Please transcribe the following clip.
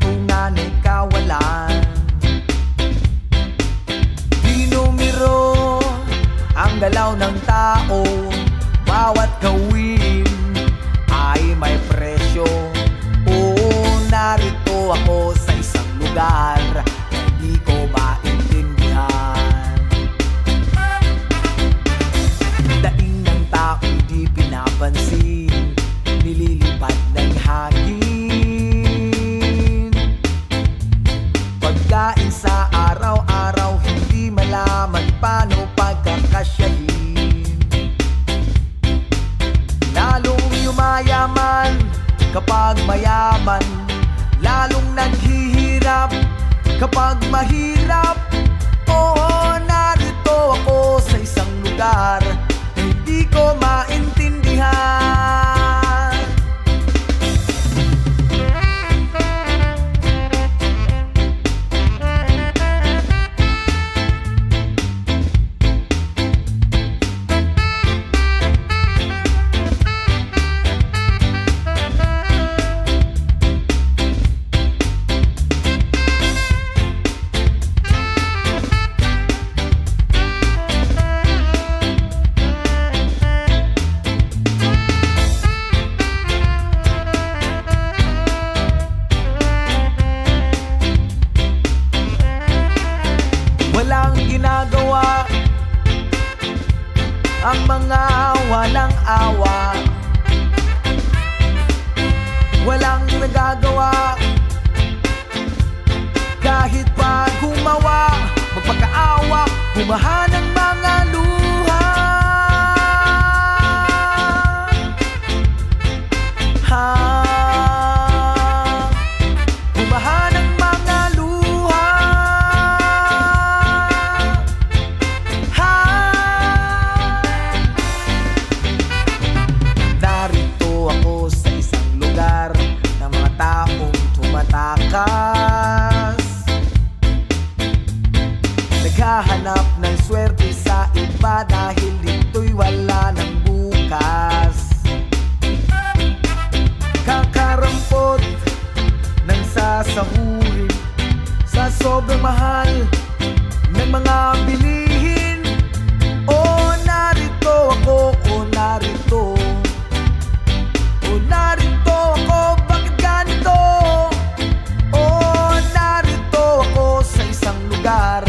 tunga ni kawalan Dinumiro ang galaw ng tao. Bawat gawin ay may presyo. Oo, narito ako sa isang lugar di ko maintindihan. Daing ng tao di pinapansin. Kapag mayaman Lalong naghihirap. Kapag mahirap Oo, narito ako sa isang lugar ginagawa. Ang mga walang awa. Walang nagagawa. Kahit pa gumawa Magpakaawa lupa Naghahanap ng swerte sa iba dahil dito'y wala ng bukas. Kakarampot ng sasahurin Sa sobrang mahal ng mga bilihin. O oh, narito ako, o oh, narito. O narito ako, bakit? O oh, narito ako sa isang lugar.